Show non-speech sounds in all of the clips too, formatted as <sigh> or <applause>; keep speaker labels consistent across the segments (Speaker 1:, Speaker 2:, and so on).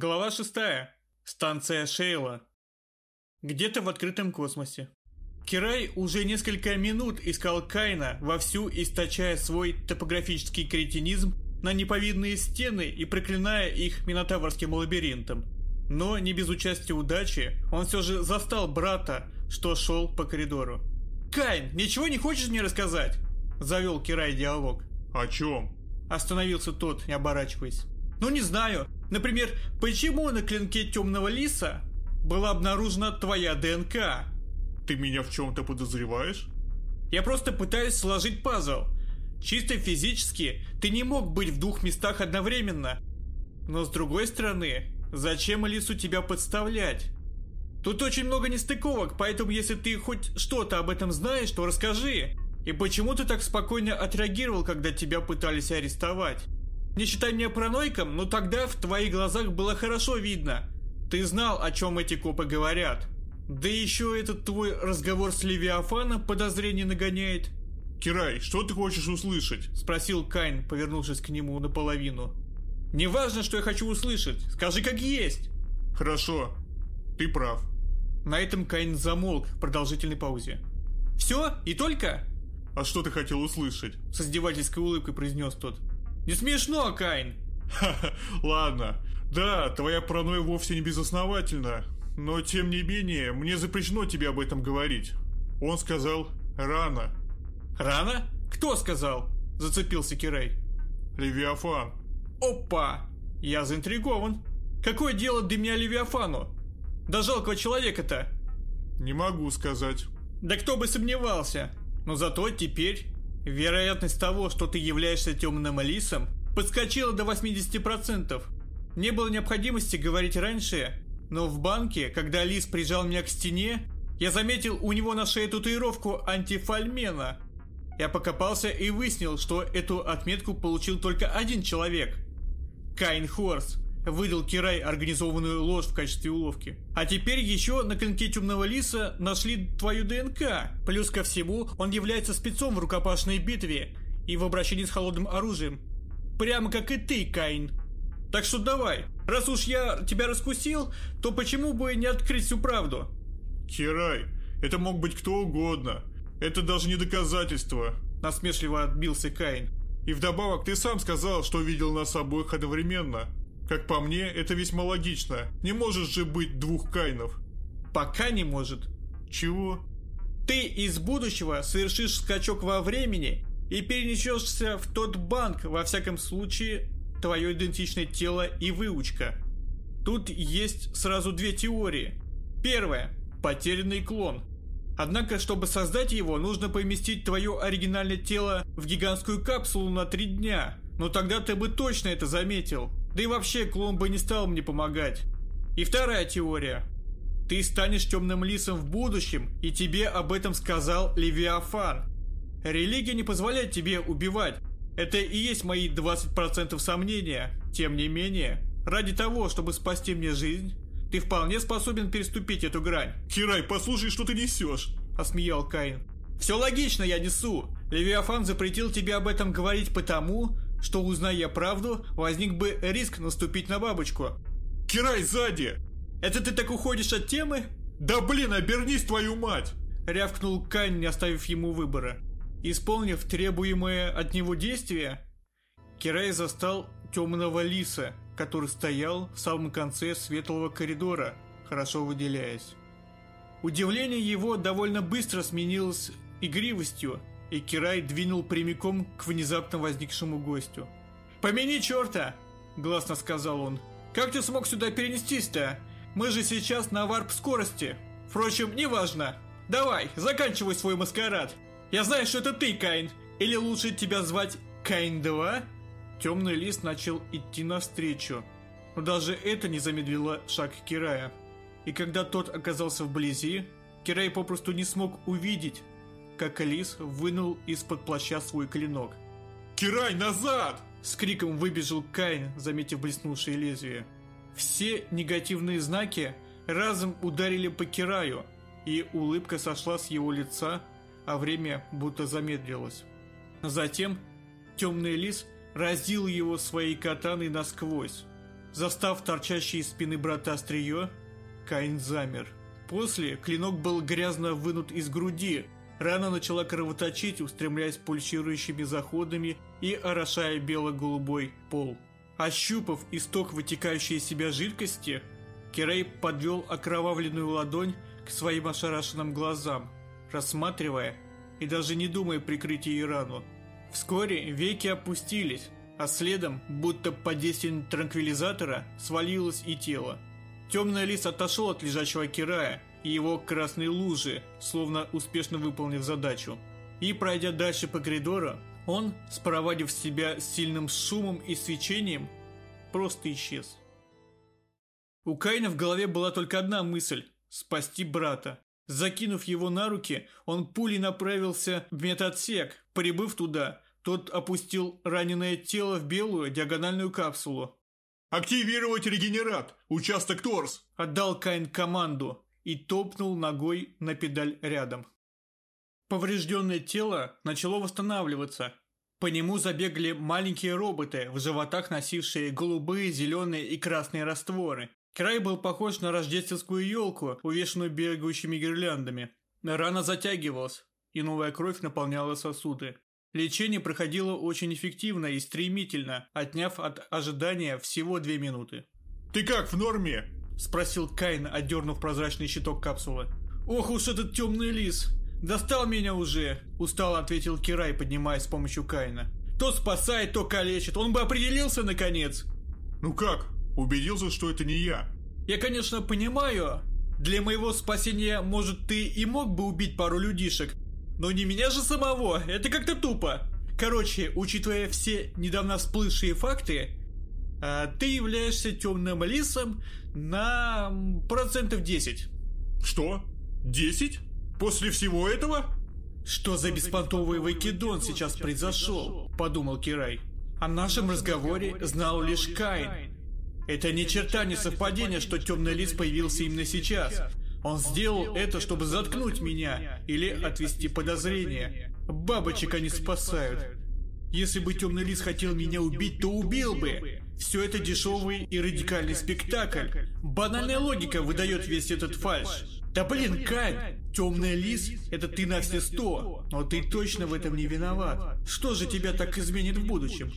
Speaker 1: Глава 6. Станция Шейла. Где-то в открытом космосе. Кирай уже несколько минут искал Кайна, вовсю источая свой топографический кретинизм на неповидные стены и проклиная их минотаврским лабиринтом. Но не без участия удачи он все же застал брата, что шел по коридору. «Кайн, ничего не хочешь мне рассказать?» Завел Кирай диалог.
Speaker 2: «О чем?»
Speaker 1: Остановился тот, не оборачиваясь. «Ну не знаю. Например, почему на клинке темного лиса была обнаружена твоя ДНК?»
Speaker 2: «Ты меня в чем-то подозреваешь?»
Speaker 1: «Я просто пытаюсь сложить пазл. Чисто физически ты не мог быть в двух местах одновременно. Но с другой стороны, зачем лису тебя подставлять?» Тут очень много нестыковок, поэтому если ты хоть что-то об этом знаешь, то расскажи. И почему ты так спокойно отреагировал, когда тебя пытались арестовать? Не считай меня параноиком, но тогда в твоих глазах было хорошо видно. Ты знал, о чем эти копы говорят. Да еще этот твой разговор с Левиафаном подозрение нагоняет.
Speaker 2: «Кирай, что ты хочешь услышать?»
Speaker 1: Спросил Кайн, повернувшись к нему наполовину. «Не важно, что я хочу услышать. Скажи, как есть».
Speaker 2: «Хорошо. Ты прав».
Speaker 1: На этом Кайн замолк в продолжительной паузе. «Все? И только?»
Speaker 2: «А что ты хотел услышать?»
Speaker 1: С издевательской улыбкой произнес тот. Не смешно, Кайн.
Speaker 2: Ха-ха, <laughs> ладно. Да, твоя паранойя вовсе не безосновательна. Но, тем не менее, мне запрещено тебе об этом говорить. Он сказал «рано».
Speaker 1: «Рано? Кто сказал?» Зацепился Кирей.
Speaker 2: «Левиафан».
Speaker 1: «Опа! Я заинтригован. Какое дело до меня Левиафану? Да жалкого человека-то!»
Speaker 2: «Не могу сказать».
Speaker 1: «Да кто бы сомневался. Но зато теперь Вероятность того, что ты являешься темным лисом, подскочила до 80%. Не было необходимости говорить раньше, но в банке, когда лис прижал меня к стене, я заметил у него на шее татуировку антифальмена. Я покопался и выяснил, что эту отметку получил только один человек. Кайн Хорс выдал Кирай организованную ложь в качестве уловки. А теперь еще на клинке темного лиса нашли твою ДНК. Плюс ко всему, он является спецом в рукопашной битве и в обращении с холодным оружием. Прямо как и ты, Кайн. Так что давай, раз уж я тебя раскусил, то почему бы не открыть всю правду?
Speaker 2: Кирай, это мог быть кто угодно. Это даже не доказательство.
Speaker 1: Насмешливо отбился Кайн.
Speaker 2: И вдобавок ты сам сказал, что видел нас обоих одновременно. Как по мне, это весьма логично. Не может же быть двух Кайнов.
Speaker 1: Пока не может.
Speaker 2: Чего?
Speaker 1: Ты из будущего совершишь скачок во времени и перенесешься в тот банк, во всяком случае, твое идентичное тело и выучка. Тут есть сразу две теории. Первая – потерянный клон. Однако, чтобы создать его, нужно поместить твое оригинальное тело в гигантскую капсулу на три дня. Но тогда ты бы точно это заметил. Да и вообще, клон бы не стал мне помогать. И вторая теория. Ты станешь темным лисом в будущем, и тебе об этом сказал Левиафан. Религия не позволяет тебе убивать. Это и есть мои 20% сомнения. Тем не менее, ради того, чтобы спасти мне жизнь, ты вполне способен переступить эту грань.
Speaker 2: Кирай, послушай, что ты несешь.
Speaker 1: Осмеял Каин. Все логично я несу. Левиафан запретил тебе об этом говорить потому, что, узная правду, возник бы риск наступить на бабочку.
Speaker 2: «Кирай, сзади!»
Speaker 1: «Это ты так уходишь от темы?»
Speaker 2: «Да блин, обернись, твою мать!»
Speaker 1: Рявкнул Кань, не оставив ему выбора. Исполнив требуемое от него действие, Кирай застал темного лиса, который стоял в самом конце светлого коридора, хорошо выделяясь. Удивление его довольно быстро сменилось игривостью, и Кирай двинул прямиком к внезапно возникшему гостю. «Помяни черта!» – гласно сказал он. «Как ты смог сюда перенестись-то? Мы же сейчас на варп-скорости. Впрочем, неважно. Давай, заканчивай свой маскарад. Я знаю, что это ты, Кайн. Или лучше тебя звать Кайн-2?» Темный лист начал идти навстречу, но даже это не замедлило шаг Кирая. И когда тот оказался вблизи, Кирай попросту не смог увидеть, как лис вынул из-под плаща свой клинок.
Speaker 2: «Кирай, назад!»
Speaker 1: С криком выбежал Кайн, заметив блеснувшее лезвие. Все негативные знаки разом ударили по Кираю, и улыбка сошла с его лица, а время будто замедлилось. Затем темный лис разил его своей катаной насквозь. Застав торчащий из спины брата острие, Каин замер. После клинок был грязно вынут из груди, рана начала кровоточить, устремляясь пульсирующими заходами и орошая бело-голубой пол. Ощупав исток вытекающей из себя жидкости, Кирей подвел окровавленную ладонь к своим ошарашенным глазам, рассматривая и даже не думая прикрыть ей рану. Вскоре веки опустились, а следом, будто под действием транквилизатора, свалилось и тело. Темный лис отошел от лежачего Кирая и его красной лужи, словно успешно выполнив задачу. И, пройдя дальше по коридору, он, спровадив себя сильным шумом и свечением, просто исчез. У Кайна в голове была только одна мысль – спасти брата. Закинув его на руки, он пулей направился в медотсек. Прибыв туда, тот опустил раненое тело в белую диагональную капсулу.
Speaker 2: «Активировать регенерат! Участок торс!»
Speaker 1: Отдал Кайн команду и топнул ногой на педаль рядом. Поврежденное тело начало восстанавливаться. По нему забегали маленькие роботы, в животах носившие голубые, зеленые и красные растворы. Край был похож на рождественскую елку, увешанную бегающими гирляндами. Рана затягивалась, и новая кровь наполняла сосуды. Лечение проходило очень эффективно и стремительно, отняв от ожидания всего две минуты.
Speaker 2: «Ты как, в норме?»
Speaker 1: – спросил Кайн, отдернув прозрачный щиток капсулы. «Ох уж этот темный лис! Достал меня уже!» – устало ответил Кирай, поднимаясь с помощью Кайна. «То спасает, то калечит. Он бы определился, наконец!»
Speaker 2: «Ну как? Убедился, что это не я.
Speaker 1: Я, конечно, понимаю. Для моего спасения, может, ты и мог бы убить пару людишек. Но не меня же самого. Это как-то тупо. Короче, учитывая все недавно всплывшие факты, ты являешься темным лисом на процентов 10.
Speaker 2: Что? 10? После всего этого?
Speaker 1: Что за беспонтовый выкидон сейчас произошел? Подумал Кирай. О нашем разговоре знал лишь Кайн. Это ни черта не совпадение, что темный лис появился именно сейчас. Он сделал это, чтобы заткнуть меня или отвести подозрения. Бабочек они спасают. Если бы темный лис хотел меня убить, то убил бы. Все это дешевый и радикальный спектакль. Банальная логика выдает весь этот фальш. Да блин, Кайн, темный лис – это ты на все сто, но ты точно в этом не виноват. Что же тебя так изменит в будущем?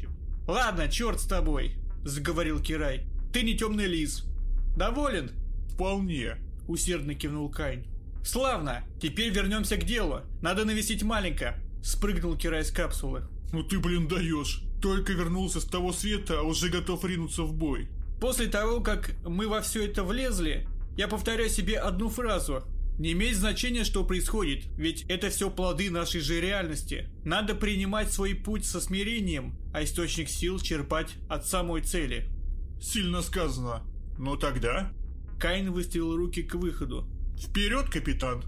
Speaker 1: Ладно, черт с тобой, заговорил Кирай. Ты не темный лис. Доволен?
Speaker 2: Вполне.
Speaker 1: Усердно кивнул Кайн. Славно. Теперь вернемся к делу. Надо навесить маленько. Спрыгнул Кирай с капсулы.
Speaker 2: Ну ты, блин, даешь. Только вернулся с того света, а уже готов ринуться в бой.
Speaker 1: После того, как мы во все это влезли, я повторяю себе одну фразу. Не имеет значения, что происходит, ведь это все плоды нашей же реальности. Надо принимать свой путь со смирением, а источник сил черпать от самой цели.
Speaker 2: Сильно сказано. Но тогда...
Speaker 1: Кайн выставил руки к выходу.
Speaker 2: Вперед, капитан!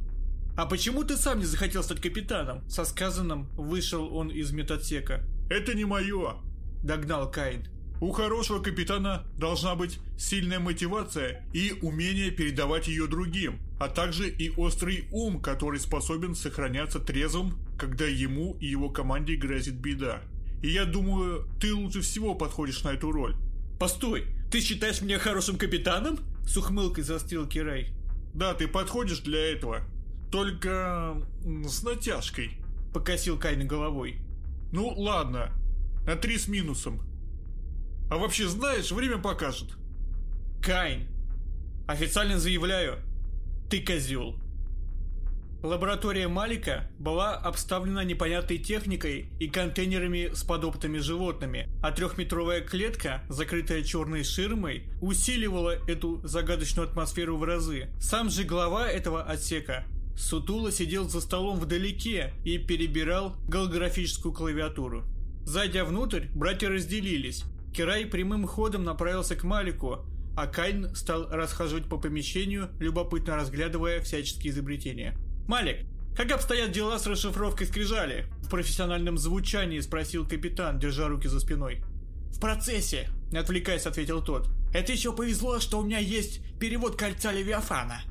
Speaker 1: «А почему ты сам не захотел стать капитаном?» Со сказанным вышел он из метатсека.
Speaker 2: «Это не мое!»
Speaker 1: Догнал Кайн.
Speaker 2: У хорошего капитана должна быть сильная мотивация и умение передавать ее другим, а также и острый ум, который способен сохраняться трезвым, когда ему и его команде грозит беда. И я думаю, ты лучше всего подходишь на эту роль.
Speaker 1: «Постой, ты считаешь меня хорошим капитаном?» С ухмылкой застыл Кирай.
Speaker 2: «Да, ты подходишь для этого. Только с натяжкой», — покосил Кайн головой. «Ну, ладно, на три с минусом. А вообще, знаешь, время покажет».
Speaker 1: «Кайн, официально заявляю, ты козел». Лаборатория Малика была обставлена непонятной техникой и контейнерами с подопытыми животными, а трехметровая клетка, закрытая черной ширмой, усиливала эту загадочную атмосферу в разы. Сам же глава этого отсека Сутула сидел за столом вдалеке и перебирал голографическую клавиатуру. Зайдя внутрь, братья разделились. Кирай прямым ходом направился к Малику, а Кайн стал расхаживать по помещению, любопытно разглядывая всяческие изобретения. «Малик, как обстоят дела с расшифровкой скрижали?» В профессиональном звучании спросил капитан, держа руки за спиной. «В процессе», — не отвлекаясь, ответил тот. «Это еще повезло, что у меня есть перевод кольца Левиафана.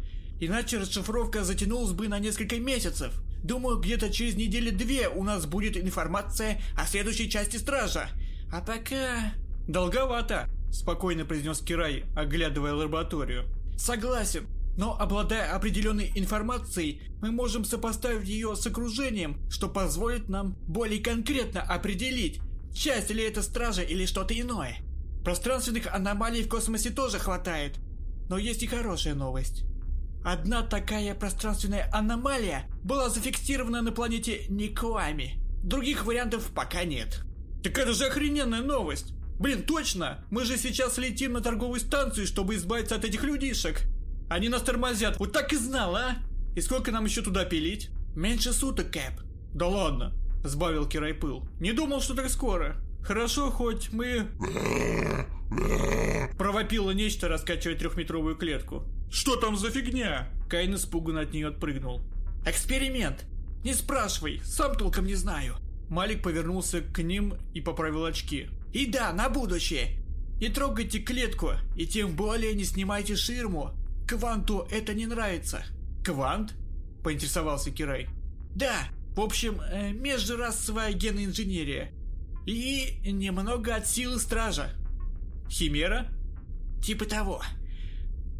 Speaker 1: Иначе расшифровка затянулась бы на несколько месяцев. Думаю, где-то через недели-две у нас будет информация о следующей части Стража. А пока...» «Долговато», — спокойно произнес Кирай, оглядывая лабораторию. Согласен, но обладая определенной информацией, мы можем сопоставить ее с окружением, что позволит нам более конкретно определить, часть ли это стража или что-то иное. Пространственных аномалий в космосе тоже хватает, но есть и хорошая новость. Одна такая пространственная аномалия была зафиксирована на планете Никуами. Других вариантов пока нет. Так это же охрененная новость! Блин, точно! Мы же сейчас летим на торговую станцию, чтобы избавиться от этих людишек. Они нас тормозят. Вот так и знал, а? И сколько нам еще туда пилить? Меньше суток, Кэп. Да ладно, сбавил Кирай пыл. Не думал, что так скоро. Хорошо, хоть мы... Провопило нечто, раскачивая трехметровую клетку. Что там за фигня? Кайн испуганно от нее отпрыгнул. Эксперимент. Не спрашивай, сам толком не знаю. Малик повернулся к ним и поправил очки. И да, на будущее. Не трогайте клетку, и тем более не снимайте ширму. Кванту это не нравится. Квант? Поинтересовался Кирай. Да, в общем, э, межрасовая геноинженерия. И немного от силы стража. Химера? Типа того.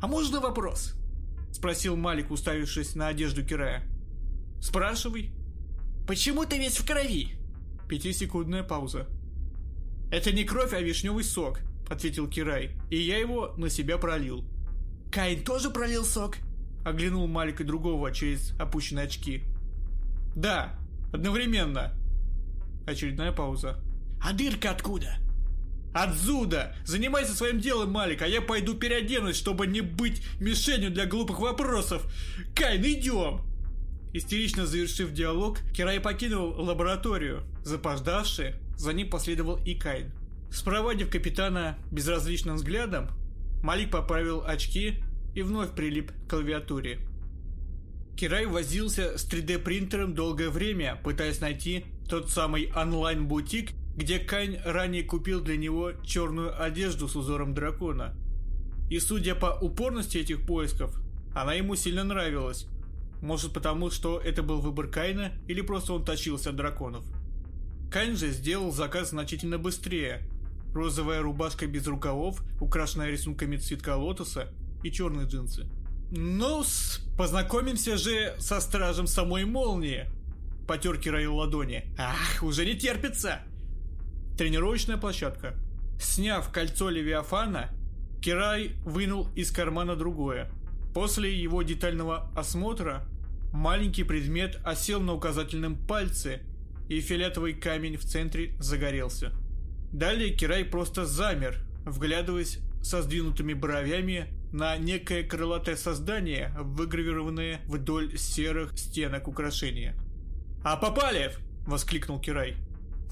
Speaker 1: А можно вопрос? Спросил Малик, уставившись на одежду Кирая. Спрашивай. Почему ты весь в крови? Пятисекундная пауза. Это не кровь, а вишневый сок, ответил Кирай, и я его на себя пролил. Каин тоже пролил сок? Оглянул Малик и другого через опущенные очки. Да, одновременно. Очередная пауза. А дырка откуда? Отсюда! Занимайся своим делом, Малик, а я пойду переоденусь, чтобы не быть мишенью для глупых вопросов. Кайн, идем! Истерично завершив диалог, Кирай покинул лабораторию. Запождавший, за ним последовал и Кайн. Спроводив капитана безразличным взглядом, Малик поправил очки и вновь прилип к клавиатуре. Кирай возился с 3D-принтером долгое время, пытаясь найти тот самый онлайн-бутик, где Кайн ранее купил для него черную одежду с узором дракона. И судя по упорности этих поисков, она ему сильно нравилась. Может потому, что это был выбор Кайна, или просто он точился от драконов. Кайн же сделал заказ значительно быстрее, розовая рубашка без рукавов, украшенная рисунками цветка лотоса и черные джинсы. ну познакомимся же со стражем самой молнии. Потер Кираил ладони. Ах, уже не терпится. Тренировочная площадка. Сняв кольцо Левиафана, Кирай вынул из кармана другое. После его детального осмотра маленький предмет осел на указательном пальце, и фиолетовый камень в центре загорелся. Далее Кирай просто замер, вглядываясь со сдвинутыми бровями на некое крылатое создание, выгравированное вдоль серых стенок украшения. «А Попалев!» — воскликнул Кирай.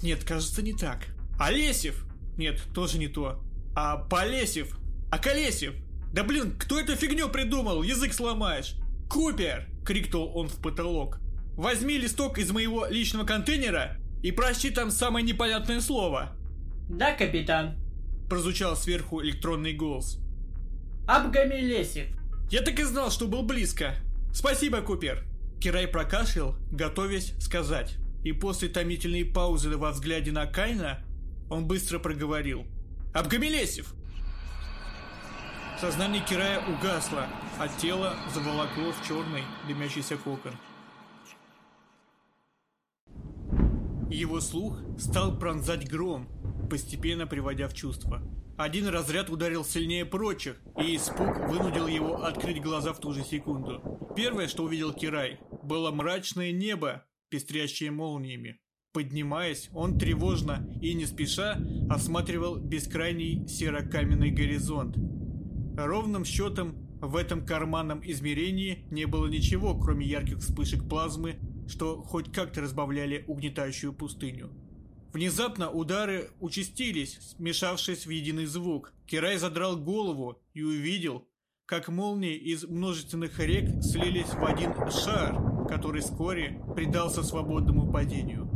Speaker 1: «Нет, кажется, не так. Олесев!» «Нет, тоже не то. А Полесев! А Колесев! Да блин, кто эту фигню придумал? Язык сломаешь!» «Купер!» — крикнул он в потолок. «Возьми листок из моего личного контейнера и прочти там самое непонятное слово!»
Speaker 3: «Да, капитан», —
Speaker 1: прозвучал сверху электронный голос.
Speaker 3: «Абгамелесев».
Speaker 1: «Я так и знал, что был близко. Спасибо, Купер». Кирай прокашлял, готовясь сказать. И после томительной паузы во взгляде на Кайна, он быстро проговорил. «Абгамелесев!» Сознание Кирая угасло, а тело заволокло в черный дымящийся кокон. Его слух стал пронзать гром, постепенно приводя в чувство. Один разряд ударил сильнее прочих, и испуг вынудил его открыть глаза в ту же секунду. Первое, что увидел Кирай, было мрачное небо, пестрящее молниями. Поднимаясь, он тревожно и не спеша осматривал бескрайний серо-каменный горизонт. Ровным счетом в этом карманном измерении не было ничего, кроме ярких вспышек плазмы что хоть как-то разбавляли угнетающую пустыню. Внезапно удары участились, смешавшись в единый звук. Кирай задрал голову и увидел, как молнии из множественных рек слились в один шар, который вскоре предался свободному падению.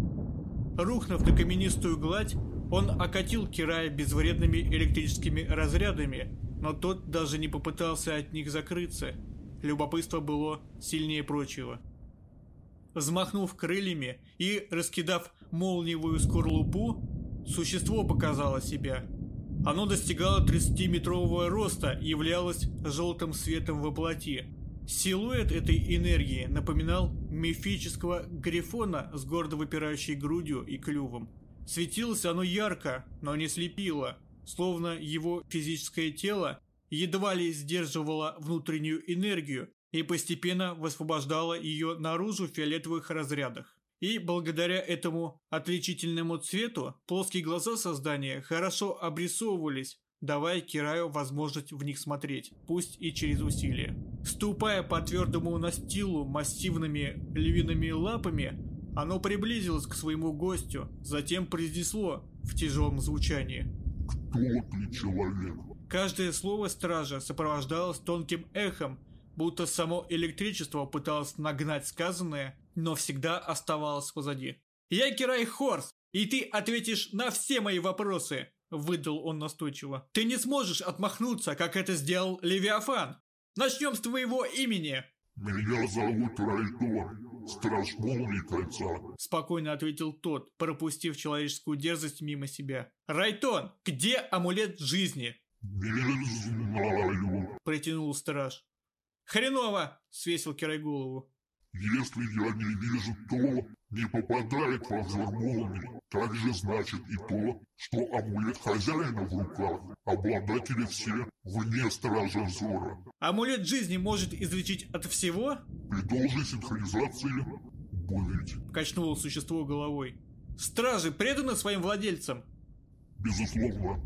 Speaker 1: Рухнув на каменистую гладь, он окатил Кирая безвредными электрическими разрядами, но тот даже не попытался от них закрыться. Любопытство было сильнее прочего. Взмахнув крыльями и раскидав молниевую скорлупу, существо показало себя. Оно достигало 30-метрового роста и являлось желтым светом во плоти. Силуэт этой энергии напоминал мифического грифона с гордо выпирающей грудью и клювом. Светилось оно ярко, но не слепило, словно его физическое тело едва ли сдерживало внутреннюю энергию и постепенно высвобождало ее наружу в фиолетовых разрядах. И благодаря этому отличительному цвету плоские глаза создания хорошо обрисовывались, давая Кираю возможность в них смотреть, пусть и через усилие. Ступая по твердому настилу массивными львиными лапами, оно приблизилось к своему гостю, затем произнесло в тяжелом звучании.
Speaker 4: «Кто ты, человек?»
Speaker 1: Каждое слово стража сопровождалось тонким эхом, будто само электричество пыталось нагнать сказанное, но всегда оставалось позади. «Я Кирай Хорс, и ты ответишь на все мои вопросы!» Выдал он настойчиво. «Ты не сможешь отмахнуться, как это сделал Левиафан! Начнем с твоего имени!»
Speaker 4: «Меня зовут Райтон, страж молнии кольца», —
Speaker 1: спокойно ответил тот, пропустив человеческую дерзость мимо себя. «Райтон, где амулет жизни?»
Speaker 4: «Не знаю», —
Speaker 1: протянул страж. «Хреново!» — свесил Кирай голову.
Speaker 4: «Если я не вижу то, не попадает во взор молнии, также значит и то, что амулет хозяина в руках, обладатели все вне стража взора.
Speaker 1: Амулет жизни может излечить от всего?
Speaker 4: При должной синхронизации быть.
Speaker 1: Качнуло существо головой. Стражи преданы своим владельцам?
Speaker 4: Безусловно,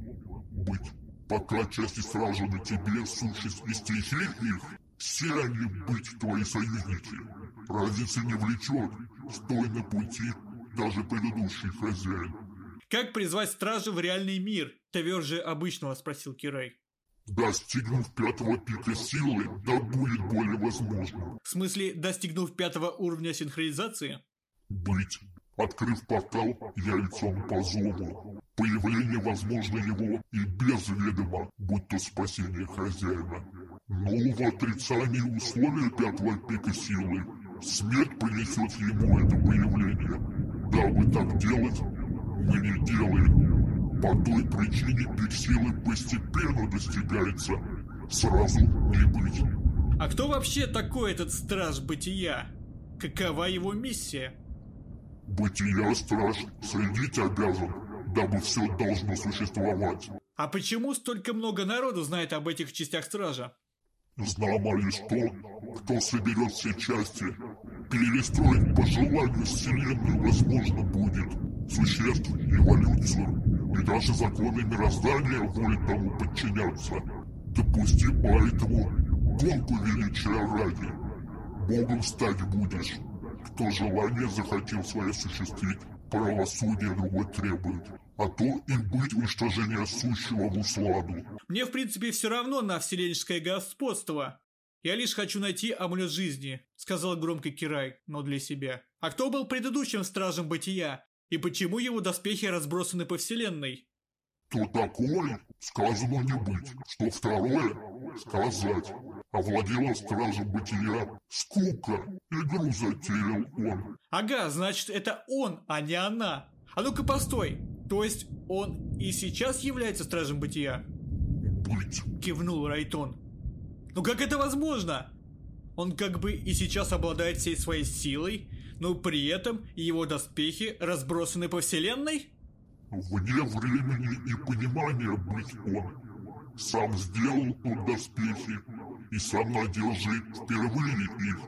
Speaker 4: быть. Пока части стражи на тебе существ и стихий их, все они быть твои союзники. Разница не влечет, стой на пути даже предыдущий хозяин.
Speaker 1: «Как призвать стражи в реальный мир?» – тверже обычного спросил Кирай.
Speaker 4: Достигнув пятого пика силы, да будет более возможно.
Speaker 1: В смысле, достигнув пятого уровня синхронизации?
Speaker 4: Быть. Открыв портал, я лицом по зову. Появление возможно его и без ведома, будь то спасение хозяина. Но в отрицании условия пятого пика силы смерть принесет ему это появление. Дабы так делать, мы не делаем. По той причине пик силы постепенно достигается. Сразу не быть.
Speaker 1: А кто вообще такой этот страж бытия? Какова его миссия?
Speaker 4: Бытия страж следить обязан, дабы все должно существовать.
Speaker 1: А почему столько много народу знает об этих частях стража?
Speaker 4: Знамо ли что, кто соберет все части, перестроить по желанию Вселенную возможно будет, существ, эволюцию, и даже законы мироздания волей тому подчиняться. Допусти поэтому гонку величия ради. Богом стать будешь. Кто желание захотел свое осуществить, правосудие другой требует а то им быть уничтожение сущего в усладу.
Speaker 1: Мне, в принципе, все равно на вселенское господство. Я лишь хочу найти амулет жизни, сказал громко Кирай, но для себя. А кто был предыдущим стражем бытия? И почему его доспехи разбросаны по вселенной?
Speaker 4: То такое, сказано не быть, что второе, сказать. Овладела стражем бытия скука, игру затеял он.
Speaker 1: Ага, значит это он, а не она. А ну-ка постой, то есть он и сейчас является стражем бытия?
Speaker 4: Быть.
Speaker 1: Кивнул Райтон. Ну как это возможно? Он как бы и сейчас обладает всей своей силой, но при этом его доспехи разбросаны по вселенной?
Speaker 4: Вне времени и понимания быть он. Сам сделал тут доспехи и сам надел же впервые их.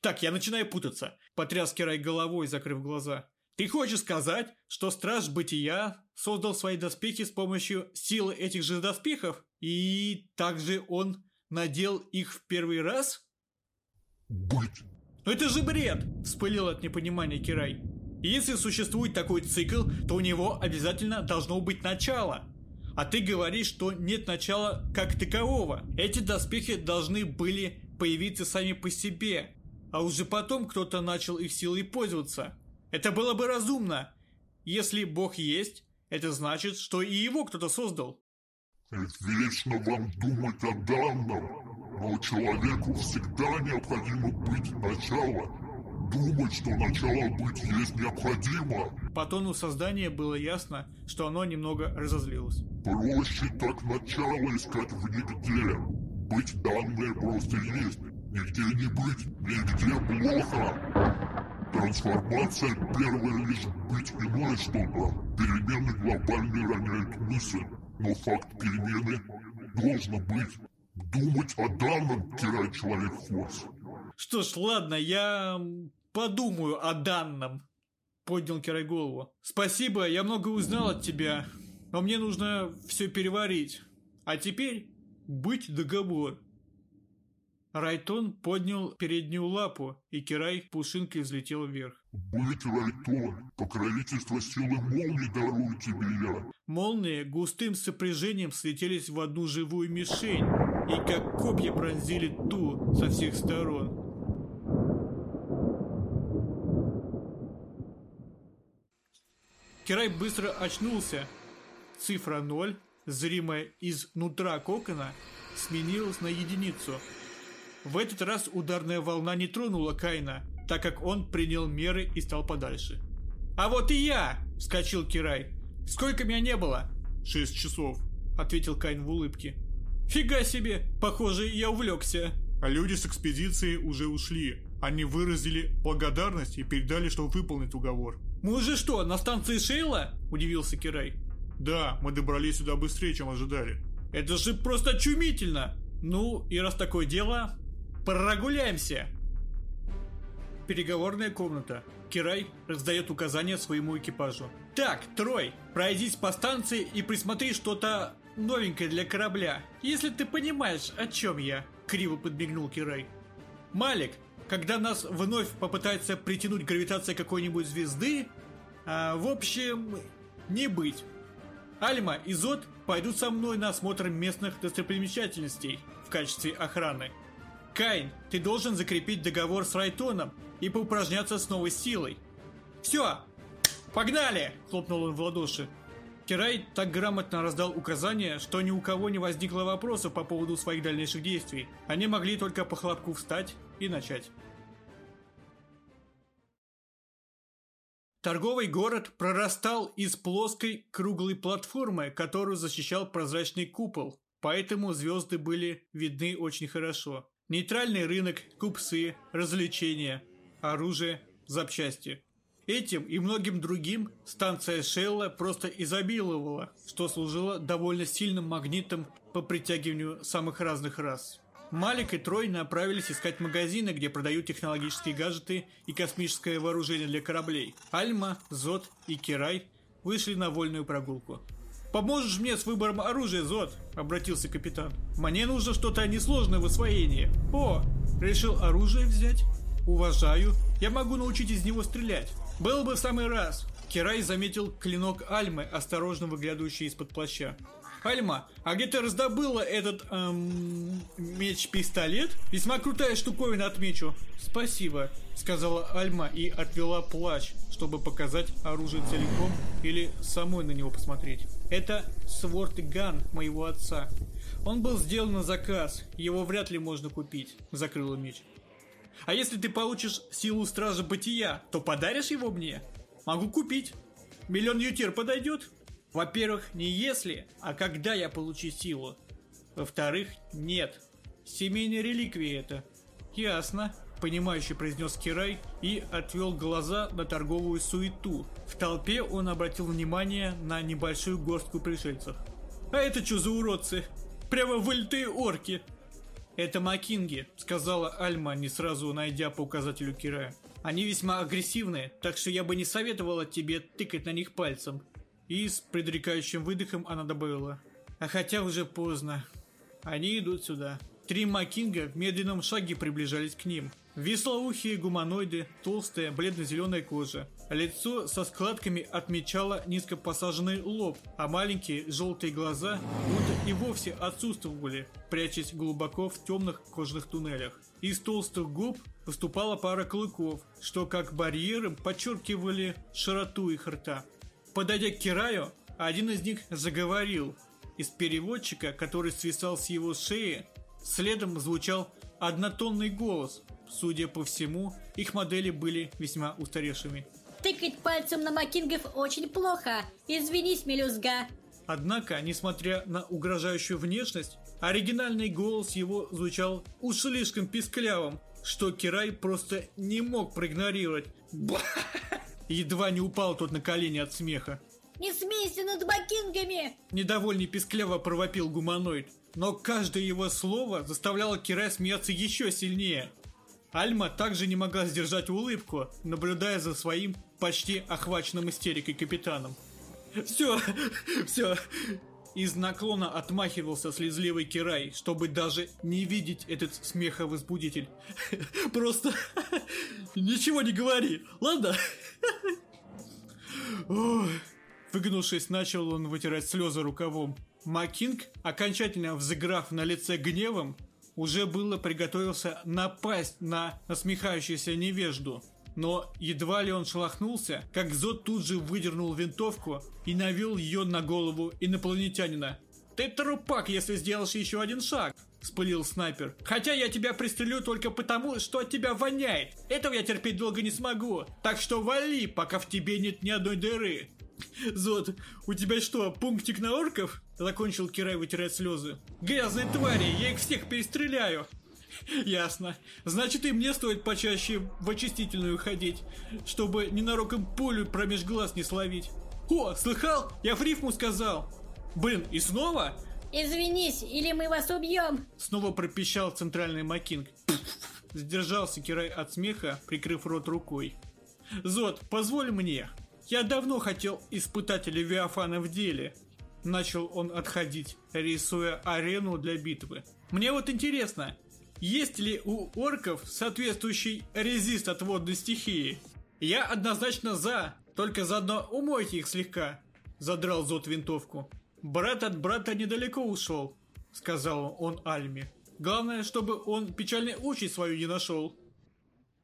Speaker 1: Так, я начинаю путаться. Потряс Кирай головой, закрыв глаза. Ты хочешь сказать, что Страж Бытия создал свои доспехи с помощью силы этих же доспехов, и также он надел их в первый раз?
Speaker 4: Быть.
Speaker 1: Но это же бред! Вспылил от непонимания Кирай. Если существует такой цикл, то у него обязательно должно быть начало. А ты говоришь, что нет начала как такового. Эти доспехи должны были появиться сами по себе, а уже потом кто-то начал их силой пользоваться. Это было бы разумно. Если Бог есть, это значит, что и его кто-то создал.
Speaker 4: Вечно вам думать о данном, но человеку всегда необходимо быть начало. Думать, что начало быть есть необходимо.
Speaker 1: По тону создания было ясно, что оно немного разозлилось.
Speaker 4: Проще так начало искать в нигде. Быть данные просто есть. Нигде не быть, нигде плохо. Трансформация первая лишь быть иное что-то. Перемены глобальные роняют мысль. Но факт перемены должен быть. Думать о данном, теряет человек форс.
Speaker 1: Что ж, ладно, я подумаю о данном. Поднял Кирай голову. Спасибо, я много узнал от тебя. Но мне нужно все переварить. А теперь быть договор. Райтон поднял переднюю лапу, и Кирай пушинкой взлетел вверх.
Speaker 4: Быть Райтон, покровительство силы молнии дарую тебе я.
Speaker 1: Молнии густым сопряжением слетелись в одну живую мишень, и как копья пронзили ту со всех сторон. Кирай быстро очнулся. Цифра 0, зримая из нутра кокона, сменилась на единицу – в этот раз ударная волна не тронула Кайна, так как он принял меры и стал подальше. «А вот и я!» – вскочил Кирай. «Сколько меня не было?»
Speaker 2: «Шесть часов», –
Speaker 1: ответил Кайн в улыбке. «Фига себе! Похоже, я увлекся!»
Speaker 2: А люди с экспедиции уже ушли. Они выразили благодарность и передали, что выполнят уговор.
Speaker 1: «Мы уже что, на станции Шейла?» – удивился Кирай.
Speaker 2: «Да, мы добрались сюда быстрее, чем ожидали».
Speaker 1: «Это же просто чумительно!» «Ну, и раз такое дело, Прогуляемся!» Переговорная комната. Кирай раздает указания своему экипажу. «Так, Трой, пройдись по станции и присмотри что-то новенькое для корабля, если ты понимаешь, о чем я», — криво подмигнул Кирай. «Малик, когда нас вновь попытается притянуть гравитация какой-нибудь звезды, а, в общем, не быть. Альма и Зод пойдут со мной на осмотр местных достопримечательностей в качестве охраны. Кайн, ты должен закрепить договор с Райтоном и поупражняться с новой силой. Все, погнали! Хлопнул он в ладоши. Кирай так грамотно раздал указания, что ни у кого не возникло вопросов по поводу своих дальнейших действий. Они могли только по хлопку встать и начать. Торговый город прорастал из плоской круглой платформы, которую защищал прозрачный купол, поэтому звезды были видны очень хорошо. Нейтральный рынок, купцы, развлечения, оружие, запчасти. Этим и многим другим станция Шелла просто изобиловала, что служило довольно сильным магнитом по притягиванию самых разных рас. Малик и Трой направились искать магазины, где продают технологические гаджеты и космическое вооружение для кораблей. Альма, Зод и Кирай вышли на вольную прогулку. «Поможешь мне с выбором оружия, Зод?» – обратился капитан. «Мне нужно что-то несложное в освоении». «О, решил оружие взять?» «Уважаю. Я могу научить из него стрелять. Было бы в самый раз». Кирай заметил клинок Альмы, осторожно выглядывающий из-под плаща. Альма, а где ты раздобыла этот, эм, меч-пистолет? Весьма крутая штуковина, отмечу. Спасибо, сказала Альма и отвела плащ, чтобы показать оружие целиком или самой на него посмотреть. Это сворд-ган моего отца. Он был сделан на заказ, его вряд ли можно купить, закрыла меч. А если ты получишь силу Стража Бытия, то подаришь его мне? Могу купить. Миллион ютер подойдет? Во-первых, не если, а когда я получу силу. Во-вторых, нет. Семейные реликвии это. Ясно понимающе произнес Кирай и отвел глаза на торговую суету. В толпе он обратил внимание на небольшую горстку пришельцев. «А это что за уродцы? Прямо вылитые орки!» «Это макинги», — сказала Альма, не сразу найдя по указателю Кирая. «Они весьма агрессивные, так что я бы не советовала тебе тыкать на них пальцем». И с предрекающим выдохом она добавила. «А хотя уже поздно. Они идут сюда». Три макинга в медленном шаге приближались к ним. Веслоухие гуманоиды, толстая бледно-зеленая кожа. Лицо со складками отмечало низко посаженный лоб, а маленькие желтые глаза будто и вовсе отсутствовали, прячась глубоко в темных кожных туннелях. Из толстых губ выступала пара клыков, что как барьером подчеркивали широту их рта. Подойдя к Кираю, один из них заговорил. Из переводчика, который свисал с его шеи, следом звучал однотонный голос, Судя по всему, их модели были весьма устаревшими.
Speaker 5: Тыкать пальцем на макингов очень плохо. Извинись, мелюзга.
Speaker 1: Однако, несмотря на угрожающую внешность, оригинальный голос его звучал уж слишком писклявым, что Кирай просто не мог проигнорировать. Едва не упал тот на колени от смеха.
Speaker 5: Не смейся над бакингами!
Speaker 1: Недовольный пискляво провопил гуманоид, но каждое его слово заставляло Кирай смеяться еще сильнее. Альма также не могла сдержать улыбку, наблюдая за своим почти охваченным истерикой капитаном. «Все, все!» Из наклона отмахивался слезливый Кирай, чтобы даже не видеть этот смеховозбудитель. <laughs> «Просто <laughs> ничего не говори, ладно?» <laughs> Выгнувшись, начал он вытирать слезы рукавом. Макинг, окончательно взыграв на лице гневом, уже было приготовился напасть на насмехающуюся невежду. Но едва ли он шелохнулся, как Зод тут же выдернул винтовку и навел ее на голову инопланетянина. «Ты трупак, если сделаешь еще один шаг!» – спылил снайпер. «Хотя я тебя пристрелю только потому, что от тебя воняет. Этого я терпеть долго не смогу. Так что вали, пока в тебе нет ни одной дыры!» <laughs> Зод, у тебя что, пунктик на орков? Закончил Кирай вытирать слезы. Грязные твари, я их всех перестреляю. <laughs> Ясно. Значит, и мне стоит почаще в очистительную ходить, чтобы ненароком пулю промеж глаз не словить. О, слыхал? Я в рифму сказал. Блин, и снова?
Speaker 5: Извинись, или мы вас убьем.
Speaker 1: Снова пропищал центральный Макинг. Сдержался Кирай от смеха, прикрыв рот рукой. Зод, позволь мне. Я давно хотел испытать Левиафана в деле. Начал он отходить, рисуя арену для битвы. Мне вот интересно, есть ли у орков соответствующий резист от водной стихии? Я однозначно за, только заодно умойте их слегка. Задрал Зод винтовку. Брат от брата недалеко ушел, сказал он Альме. Главное, чтобы он печальной участь свою не нашел.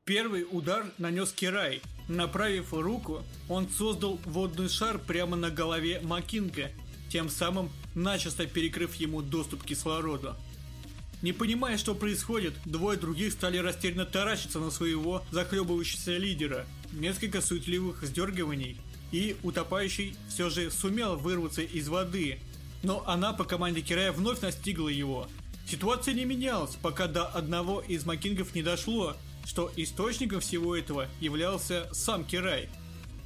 Speaker 1: Первый удар нанес Кирай. Направив руку, он создал водный шар прямо на голове Макинга, тем самым начисто перекрыв ему доступ к кислороду. Не понимая, что происходит, двое других стали растерянно таращиться на своего захлебывающегося лидера. Несколько суетливых сдергиваний, и утопающий все же сумел вырваться из воды, но она по команде Кирая вновь настигла его. Ситуация не менялась, пока до одного из макингов не дошло, что источником всего этого являлся сам Кирай.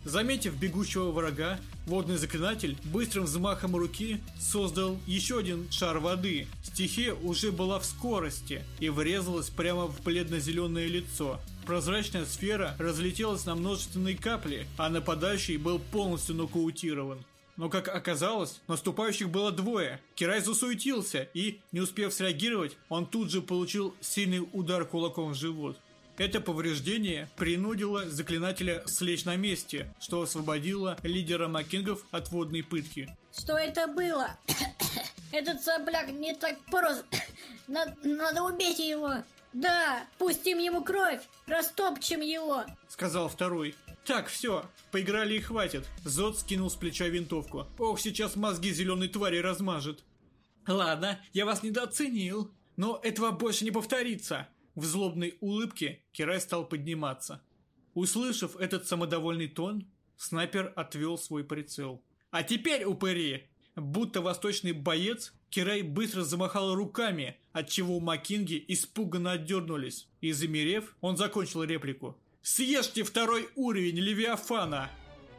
Speaker 1: Заметив бегущего врага, водный заклинатель быстрым взмахом руки создал еще один шар воды. Стихия уже была в скорости и врезалась прямо в бледно-зеленое лицо. Прозрачная сфера разлетелась на множественные капли, а нападающий был полностью нокаутирован. Но, как оказалось, наступающих было двое. Кирай засуетился и, не успев среагировать, он тут же получил сильный удар кулаком в живот. Это повреждение принудило заклинателя слечь на месте, что освободило лидера макингов от водной пытки.
Speaker 5: Что это было? <coughs> Этот сопляк не так прост. <coughs> Надо, надо убить его. Да, пустим ему кровь, растопчем его.
Speaker 1: Сказал второй. Так, все, поиграли и хватит. Зод скинул с плеча винтовку. Ох, сейчас мозги зеленой твари размажет. Ладно, я вас недооценил. Но этого больше не повторится. В злобной улыбке Кирай стал подниматься. Услышав этот самодовольный тон, снайпер отвел свой прицел. «А теперь, упыри!» Будто восточный боец, Кирай быстро замахал руками, отчего макинги испуганно отдернулись. И замерев, он закончил реплику. «Съешьте второй уровень Левиафана!»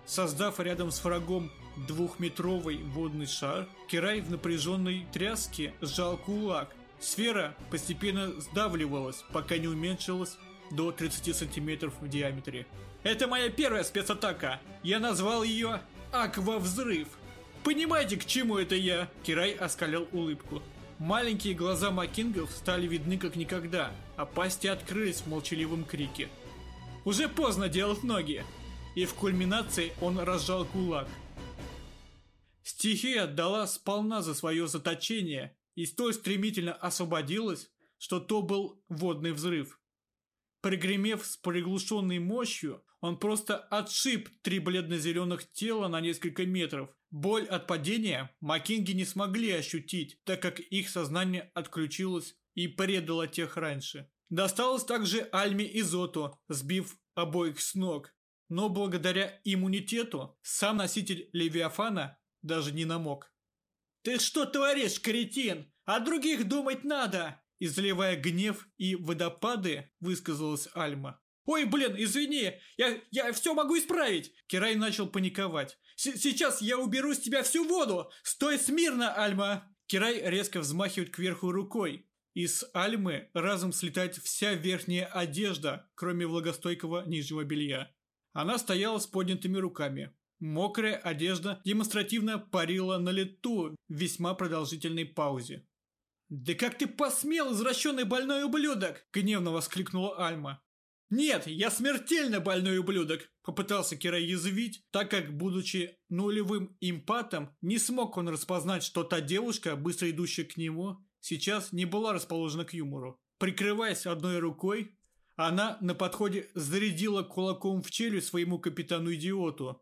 Speaker 1: Создав рядом с врагом двухметровый водный шар, Кирай в напряженной тряске сжал кулак, Сфера постепенно сдавливалась, пока не уменьшилась до 30 сантиметров в диаметре. Это моя первая спецатака. Я назвал ее «Аквавзрыв». Понимаете, к чему это я? Кирай оскалил улыбку. Маленькие глаза Макингов стали видны как никогда, а пасти открылись в молчаливом крике. Уже поздно делать ноги. И в кульминации он разжал кулак. Стихия отдала сполна за свое заточение и столь стремительно освободилась, что то был водный взрыв. Пригремев с приглушенной мощью, он просто отшиб три бледно-зеленых тела на несколько метров. Боль от падения макинги не смогли ощутить, так как их сознание отключилось и предало тех раньше. Досталось также Альме и Зоту, сбив обоих с ног. Но благодаря иммунитету сам носитель Левиафана даже не намок. Ты что творишь, кретин? О других думать надо!» Изливая гнев и водопады, высказалась Альма. «Ой, блин, извини, я, я все могу исправить!» Кирай начал паниковать. «Сейчас я уберу с тебя всю воду! Стой смирно, Альма!» Кирай резко взмахивает кверху рукой. Из Альмы разом слетает вся верхняя одежда, кроме влагостойкого нижнего белья. Она стояла с поднятыми руками. Мокрая одежда демонстративно парила на лету в весьма продолжительной паузе. «Да как ты посмел, извращенный больной ублюдок!» – гневно воскликнула Альма. «Нет, я смертельно больной ублюдок!» – попытался Кира язвить, так как, будучи нулевым импатом, не смог он распознать, что та девушка, быстро идущая к нему, сейчас не была расположена к юмору. Прикрываясь одной рукой, она на подходе зарядила кулаком в челюсть своему капитану-идиоту.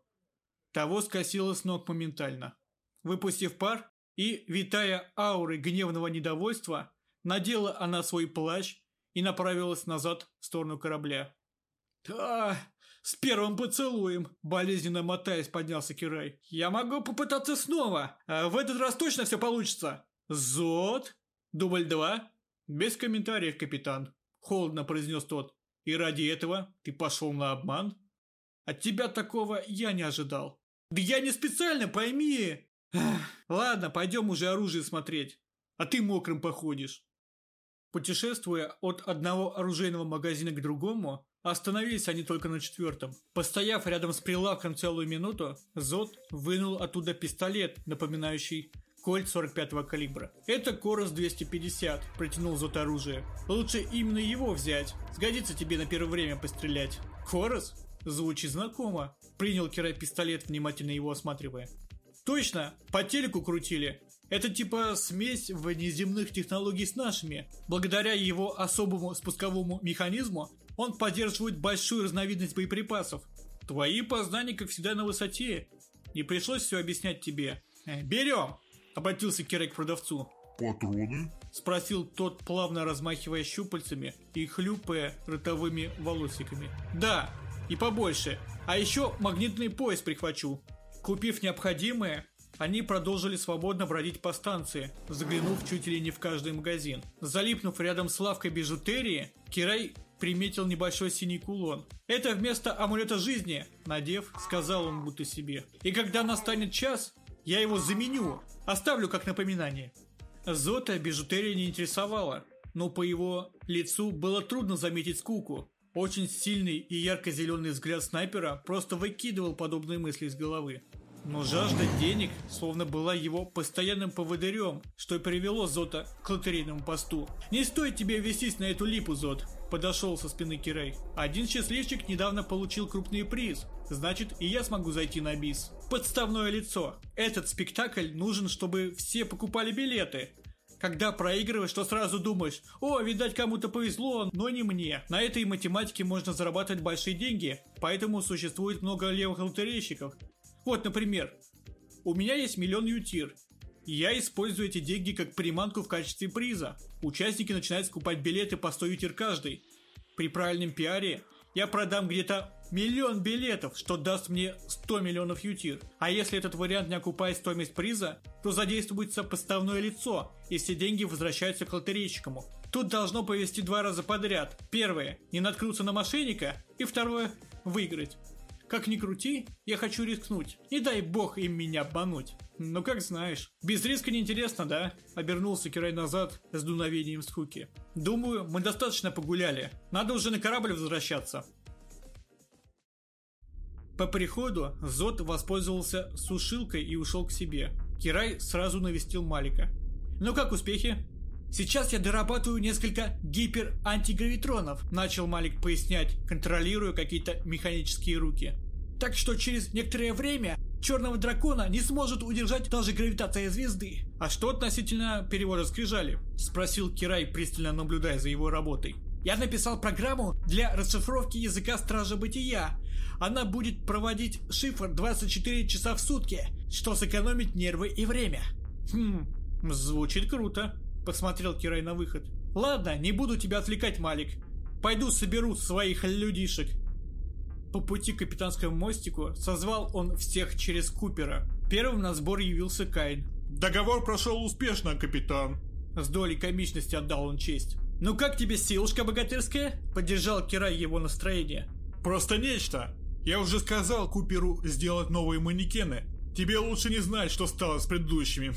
Speaker 1: Того скосило с ног моментально. Выпустив пар и, витая аурой гневного недовольства, надела она свой плащ и направилась назад в сторону корабля. «Да, с первым поцелуем!» – болезненно мотаясь, поднялся Кирай. «Я могу попытаться снова, а в этот раз точно все получится!» «Зод! Дубль два?» «Без комментариев, капитан», – холодно произнес тот. «И ради этого ты пошел на обман?» «От тебя такого я не ожидал». «Да я не специально, пойми!» «Ладно, пойдем уже оружие смотреть, а ты мокрым походишь». Путешествуя от одного оружейного магазина к другому, остановились они только на четвертом. Постояв рядом с прилавком целую минуту, Зод вынул оттуда пистолет, напоминающий кольт 45-го калибра. «Это Корос 250», – протянул Зод оружие. «Лучше именно его взять. Сгодится тебе на первое время пострелять». «Корос?» Звучит знакомо. Принял Кирай пистолет, внимательно его осматривая. Точно, по телеку крутили. Это типа смесь внеземных технологий с нашими. Благодаря его особому спусковому механизму он поддерживает большую разновидность боеприпасов. Твои познания, как всегда, на высоте. Не пришлось все объяснять тебе. Э, берем! Обратился Кирай к продавцу.
Speaker 4: Патроны?
Speaker 1: Спросил тот, плавно размахивая щупальцами и хлюпая ротовыми волосиками. Да, и побольше. А еще магнитный пояс прихвачу. Купив необходимое, они продолжили свободно бродить по станции, заглянув чуть ли не в каждый магазин. Залипнув рядом с лавкой бижутерии, Кирай приметил небольшой синий кулон. «Это вместо амулета жизни», — надев, сказал он будто себе. «И когда настанет час, я его заменю, оставлю как напоминание». Зота бижутерия не интересовала, но по его лицу было трудно заметить скуку. Очень сильный и ярко-зеленый взгляд снайпера просто выкидывал подобные мысли из головы. Но жажда денег словно была его постоянным поводырем, что и привело Зота к лотерейному посту. «Не стоит тебе вестись на эту липу, Зот!» Подошел со спины Кирей. «Один счастливчик недавно получил крупный приз. Значит, и я смогу зайти на бис. Подставное лицо. Этот спектакль нужен, чтобы все покупали билеты. Когда проигрываешь, то сразу думаешь, о, видать кому-то повезло, но не мне. На этой математике можно зарабатывать большие деньги, поэтому существует много левых лотерейщиков. Вот, например, у меня есть миллион ютир. Я использую эти деньги как приманку в качестве приза. Участники начинают скупать билеты по 100 ютир каждый. При правильном пиаре я продам где-то миллион билетов, что даст мне 100 миллионов ютир. А если этот вариант не окупает стоимость приза, то задействуется подставное лицо, и все деньги возвращаются к лотерейщикам. Тут должно повести два раза подряд. Первое – не наткнуться на мошенника, и второе – выиграть. Как ни крути, я хочу рискнуть. Не дай бог им меня обмануть. Ну как знаешь. Без риска неинтересно, да? Обернулся Кирай назад с дуновением скуки. Думаю, мы достаточно погуляли. Надо уже на корабль возвращаться. По приходу Зод воспользовался сушилкой и ушел к себе. Кирай сразу навестил Малика. «Ну как успехи?» «Сейчас я дорабатываю несколько гипер-антигравитронов», начал Малик пояснять, контролируя какие-то механические руки. «Так что через некоторое время черного дракона не сможет удержать даже гравитация звезды». «А что относительно перевода скрижали?» спросил Кирай, пристально наблюдая за его работой. Я написал программу для расшифровки языка Стража Бытия. Она будет проводить шифр 24 часа в сутки, что сэкономит нервы и время. Хм, звучит круто посмотрел Кирай на выход. «Ладно, не буду тебя отвлекать, Малик. Пойду соберу своих людишек». По пути к капитанскому мостику созвал он всех через Купера. Первым на сбор явился Кайн.
Speaker 2: Договор прошел успешно, капитан.
Speaker 1: С долей комичности отдал он честь. «Ну как тебе силушка богатырская?» Поддержал Кирай его настроение.
Speaker 2: Просто нечто. Я уже сказал Куперу сделать новые манекены. Тебе лучше не знать, что стало с предыдущими.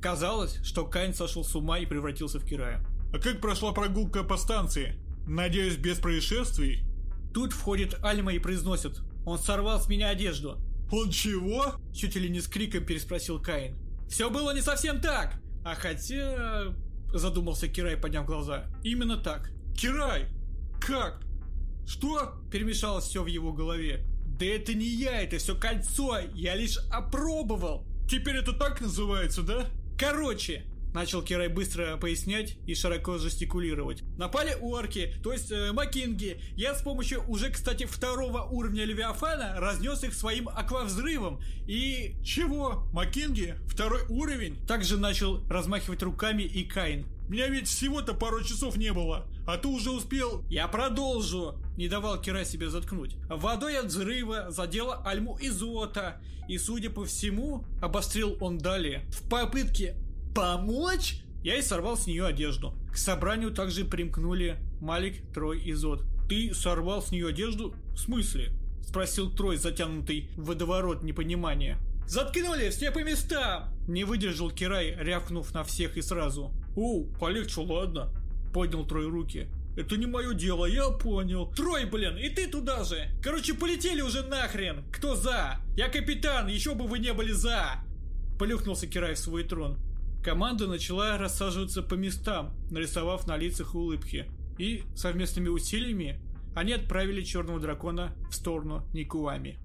Speaker 2: <laughs>
Speaker 1: Казалось, что Кайн сошел с ума и превратился в Кирая.
Speaker 2: А как прошла прогулка по станции? Надеюсь, без происшествий?
Speaker 1: Тут входит Альма и произносит. Он сорвал с меня одежду.
Speaker 2: Он чего?
Speaker 1: Чуть ли не с криком переспросил Каин. Все было не совсем так. А хотя... Задумался Кирай, подняв глаза. Именно так.
Speaker 2: Кирай! Как? Что?
Speaker 1: Перемешалось все в его голове. Да это не я, это все кольцо, я лишь опробовал.
Speaker 2: Теперь это так называется, да?
Speaker 1: Короче, Начал Кирай быстро пояснять и широко жестикулировать. Напали орки, то есть э, макинги. Я с помощью уже, кстати, второго уровня Левиафана разнес их своим аквавзрывом. И...
Speaker 2: Чего? Макинги? Второй уровень?
Speaker 1: Также начал размахивать руками и Кайн.
Speaker 2: Меня ведь всего-то пару часов не было, а ты уже успел...
Speaker 1: Я продолжу! Не давал Кира себе заткнуть. Водой от взрыва задела альму изота. И, судя по всему, обострил он далее. В попытке «Помочь?» Я и сорвал с нее одежду. К собранию также примкнули Малик, Трой и Зод. «Ты сорвал с нее одежду? В смысле?» Спросил Трой, затянутый в водоворот непонимания. «Заткнули все по местам!» Не выдержал Кирай, рявкнув на всех и сразу. «О, полегче, ладно?» Поднял Трой руки. «Это не мое дело, я понял». «Трой, блин, и ты туда же! Короче, полетели уже нахрен! Кто за? Я капитан, еще бы вы не были за!» Полюхнулся Кирай в свой трон. Команда начала рассаживаться по местам, нарисовав на лицах улыбки. И совместными усилиями они отправили черного дракона в сторону Никуами.